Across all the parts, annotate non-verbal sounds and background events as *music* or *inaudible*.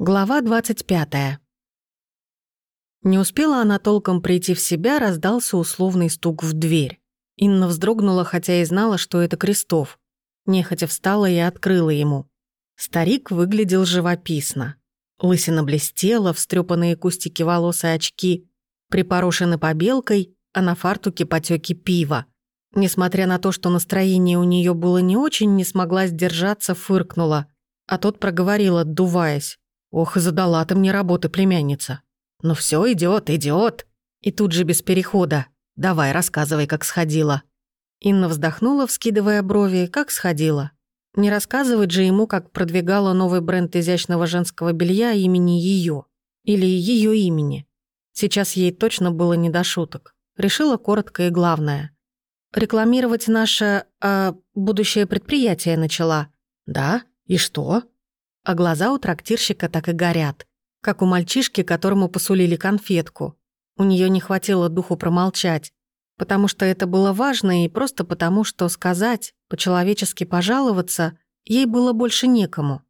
Глава 25. Не успела она толком прийти в себя, раздался условный стук в дверь. Инна вздрогнула, хотя и знала, что это Крестов. Нехотя встала и открыла ему. Старик выглядел живописно. Лысина блестела, встрепанные кустики волос и очки припорошены побелкой, а на фартуке потеки пива. Несмотря на то, что настроение у нее было не очень, не смогла сдержаться, фыркнула. А тот проговорил, отдуваясь. Ох, задала ты мне работы, племянница. Ну все, идет, идет. И тут же без перехода. Давай, рассказывай, как сходила. Инна вздохнула, вскидывая брови, как сходила. Не рассказывать же ему, как продвигала новый бренд изящного женского белья имени ее Или ее имени. Сейчас ей точно было не до шуток. Решила коротко и главное. Рекламировать наше э, будущее предприятие начала. Да? И что? А глаза у трактирщика так и горят, как у мальчишки, которому посулили конфетку. У нее не хватило духу промолчать, потому что это было важно и просто потому, что сказать, по-человечески пожаловаться, ей было больше некому.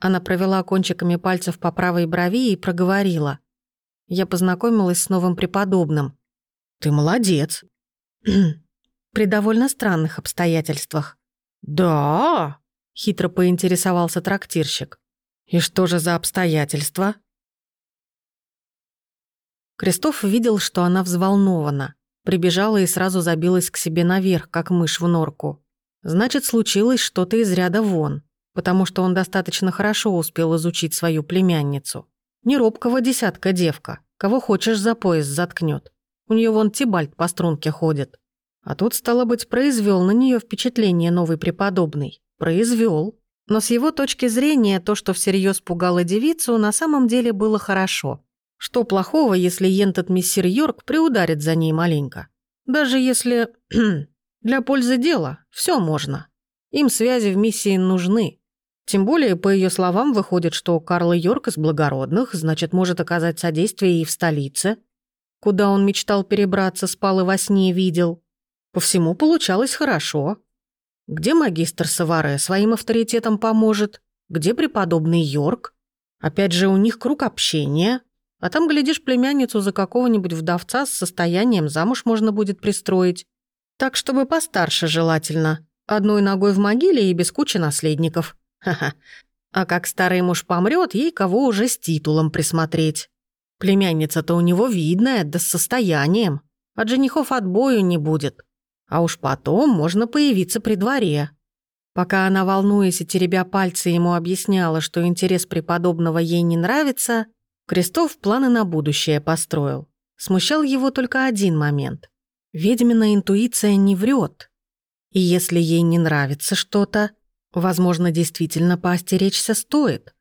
Она провела кончиками пальцев по правой брови и проговорила. Я познакомилась с новым преподобным. «Ты молодец». «При довольно странных обстоятельствах». «Да?» Хитро поинтересовался трактирщик. «И что же за обстоятельства?» Крестов видел, что она взволнована. Прибежала и сразу забилась к себе наверх, как мышь в норку. Значит, случилось что-то из ряда вон, потому что он достаточно хорошо успел изучить свою племянницу. Не робкого десятка девка, кого хочешь за пояс заткнет. У нее вон Тибальт по струнке ходит. А тут, стало быть, произвел на нее впечатление новый преподобный. Произвел. Но с его точки зрения то, что всерьез пугало девицу, на самом деле было хорошо. Что плохого, если ентот миссир Йорк приударит за ней маленько? Даже если... *clears throat* для пользы дела, все можно. Им связи в миссии нужны. Тем более, по ее словам, выходит, что Карл Йорк из благородных, значит, может оказать содействие и в столице, куда он мечтал перебраться, спал и во сне видел. По всему получалось хорошо. Где магистр Саваре своим авторитетом поможет? Где преподобный Йорк? Опять же, у них круг общения. А там, глядишь, племянницу за какого-нибудь вдовца с состоянием замуж можно будет пристроить. Так, чтобы постарше желательно. Одной ногой в могиле и без кучи наследников. Ха-ха. А как старый муж помрет, ей кого уже с титулом присмотреть. Племянница-то у него видная, да с состоянием. От женихов отбою не будет. А уж потом можно появиться при дворе. Пока она, волнуясь и теребя пальцы, ему объясняла, что интерес преподобного ей не нравится, Крестов планы на будущее построил. Смущал его только один момент. Ведьмина интуиция не врет. И если ей не нравится что-то, возможно, действительно поостеречься стоит.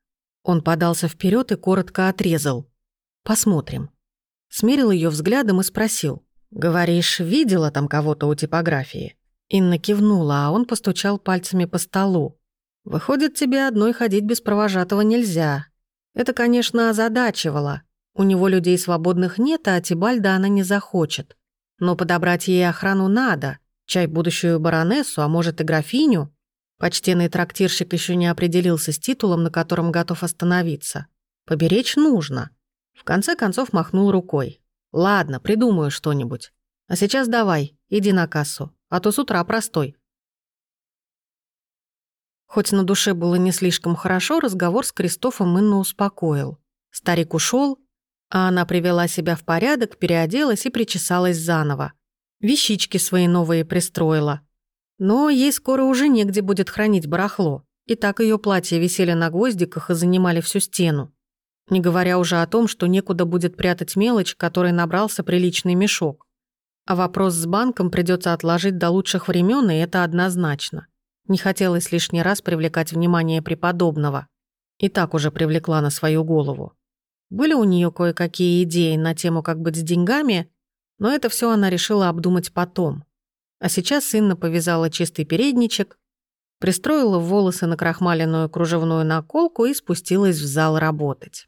Он подался вперед и коротко отрезал. «Посмотрим». Смерил ее взглядом и спросил. «Говоришь, видела там кого-то у типографии?» Инна кивнула, а он постучал пальцами по столу. «Выходит, тебе одной ходить без провожатого нельзя. Это, конечно, озадачивало. У него людей свободных нет, а Тибальда она не захочет. Но подобрать ей охрану надо. Чай будущую баронессу, а может и графиню. Почтенный трактирщик еще не определился с титулом, на котором готов остановиться. Поберечь нужно. В конце концов махнул рукой. «Ладно, придумаю что-нибудь. А сейчас давай, иди на кассу, а то с утра простой». Хоть на душе было не слишком хорошо, разговор с Кристофом Инну успокоил. Старик ушел, а она привела себя в порядок, переоделась и причесалась заново. Вещички свои новые пристроила. Но ей скоро уже негде будет хранить барахло. И так ее платья висели на гвоздиках и занимали всю стену. Не говоря уже о том, что некуда будет прятать мелочь, которой набрался приличный мешок. А вопрос с банком придется отложить до лучших времен, и это однозначно. Не хотелось лишний раз привлекать внимание преподобного. И так уже привлекла на свою голову. Были у нее кое-какие идеи на тему, как быть с деньгами, но это все она решила обдумать потом. А сейчас сына повязала чистый передничек, пристроила в волосы на крахмаленную кружевную наколку и спустилась в зал работать.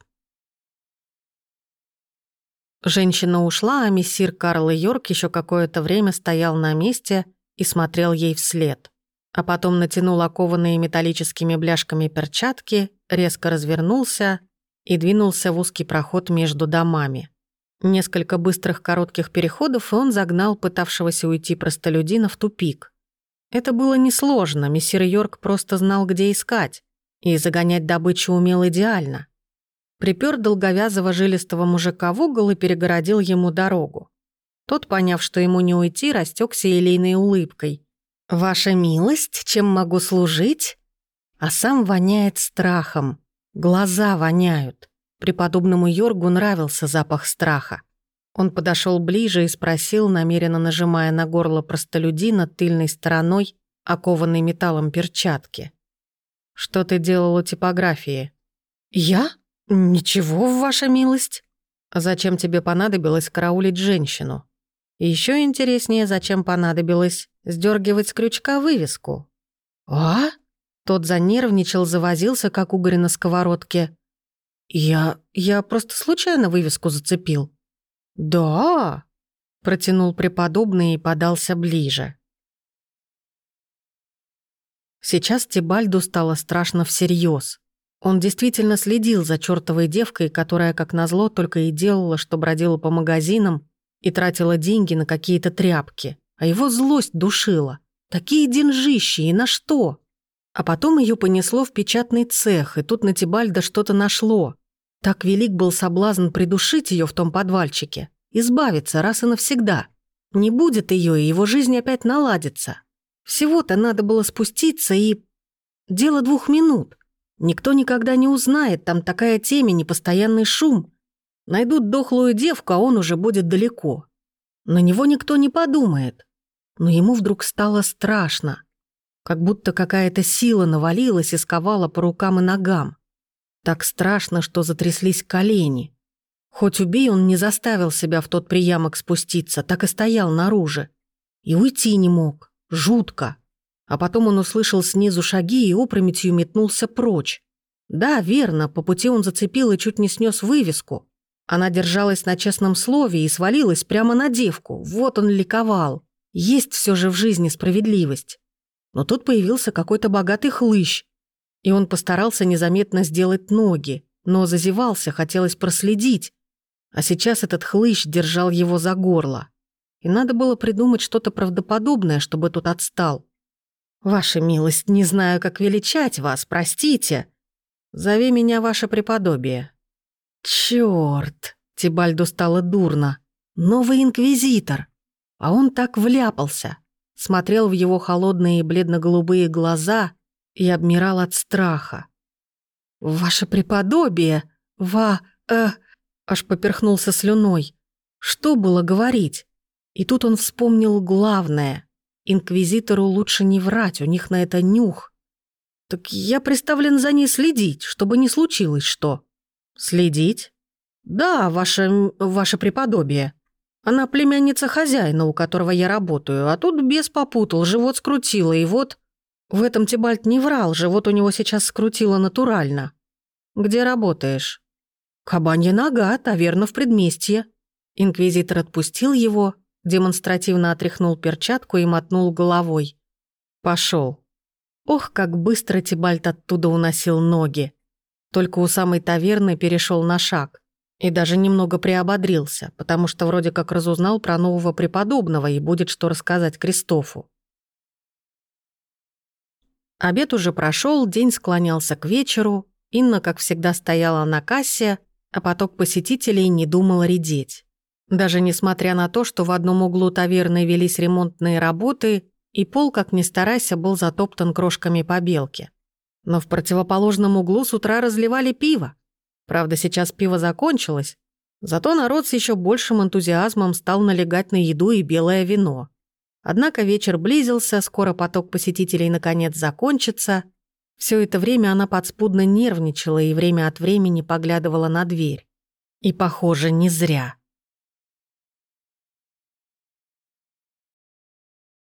Женщина ушла, а мессир Карл Йорк еще какое-то время стоял на месте и смотрел ей вслед. А потом натянул окованные металлическими бляшками перчатки, резко развернулся и двинулся в узкий проход между домами. Несколько быстрых коротких переходов, и он загнал пытавшегося уйти простолюдина в тупик. Это было несложно, мессир Йорк просто знал, где искать, и загонять добычу умел идеально. Припер долговязого жилистого мужика в угол и перегородил ему дорогу. Тот, поняв, что ему не уйти, растекся елейной улыбкой. «Ваша милость, чем могу служить?» А сам воняет страхом. Глаза воняют. Преподобному Йоргу нравился запах страха. Он подошел ближе и спросил, намеренно нажимая на горло простолюдина тыльной стороной окованной металлом перчатки. «Что ты делал у типографии?» «Я? Ничего, ваша милость». «Зачем тебе понадобилось караулить женщину?» Еще интереснее, зачем понадобилось сдергивать с крючка вывеску. «А?» Тот занервничал, завозился, как угорь на сковородке. «Я... я просто случайно вывеску зацепил». «Да?» — протянул преподобный и подался ближе. Сейчас Тибальду стало страшно всерьез. Он действительно следил за чертовой девкой, которая, как назло, только и делала, что бродила по магазинам и тратила деньги на какие-то тряпки. А его злость душила. Такие деньжищи и на что? А потом ее понесло в печатный цех, и тут на Тибальда что-то нашло. Так велик был соблазн придушить ее в том подвальчике, избавиться раз и навсегда. Не будет ее, и его жизнь опять наладится. Всего-то надо было спуститься и... Дело двух минут. Никто никогда не узнает, там такая темень и постоянный шум. Найдут дохлую девку, а он уже будет далеко. На него никто не подумает. Но ему вдруг стало страшно. Как будто какая-то сила навалилась и сковала по рукам и ногам. Так страшно, что затряслись колени. Хоть убей, он не заставил себя в тот приямок спуститься, так и стоял наружу. И уйти не мог. Жутко. А потом он услышал снизу шаги и опрометью метнулся прочь. Да, верно, по пути он зацепил и чуть не снес вывеску. Она держалась на честном слове и свалилась прямо на девку. Вот он ликовал. Есть все же в жизни справедливость. Но тут появился какой-то богатый хлыщ, и он постарался незаметно сделать ноги, но зазевался, хотелось проследить. А сейчас этот хлыщ держал его за горло. И надо было придумать что-то правдоподобное, чтобы тот отстал. «Ваша милость, не знаю, как величать вас, простите. Зови меня ваше преподобие». «Чёрт!» — Тибальду стало дурно. «Новый инквизитор!» А он так вляпался смотрел в его холодные бледно-голубые глаза и обмирал от страха. «Ваше преподобие! Ва... э...» Аж поперхнулся слюной. Что было говорить? И тут он вспомнил главное. Инквизитору лучше не врать, у них на это нюх. «Так я приставлен за ней следить, чтобы не случилось что». «Следить?» «Да, ваше... ваше преподобие», она племянница хозяина, у которого я работаю, а тут бес попутал, живот скрутило, и вот... В этом Тибальт не врал, живот у него сейчас скрутило натурально. Где работаешь? Кабанья нога, таверна в предместье. Инквизитор отпустил его, демонстративно отряхнул перчатку и мотнул головой. Пошел. Ох, как быстро Тибальт оттуда уносил ноги. Только у самой таверны перешел на шаг. И даже немного приободрился, потому что вроде как разузнал про нового преподобного и будет что рассказать Кристофу. Обед уже прошел, день склонялся к вечеру, Инна, как всегда, стояла на кассе, а поток посетителей не думал редеть. Даже несмотря на то, что в одном углу таверны велись ремонтные работы, и пол, как ни старайся, был затоптан крошками побелки. Но в противоположном углу с утра разливали пиво. Правда, сейчас пиво закончилось, зато народ с еще большим энтузиазмом стал налегать на еду и белое вино. Однако вечер близился, скоро поток посетителей наконец закончится. Все это время она подспудно нервничала и время от времени поглядывала на дверь. И, похоже, не зря.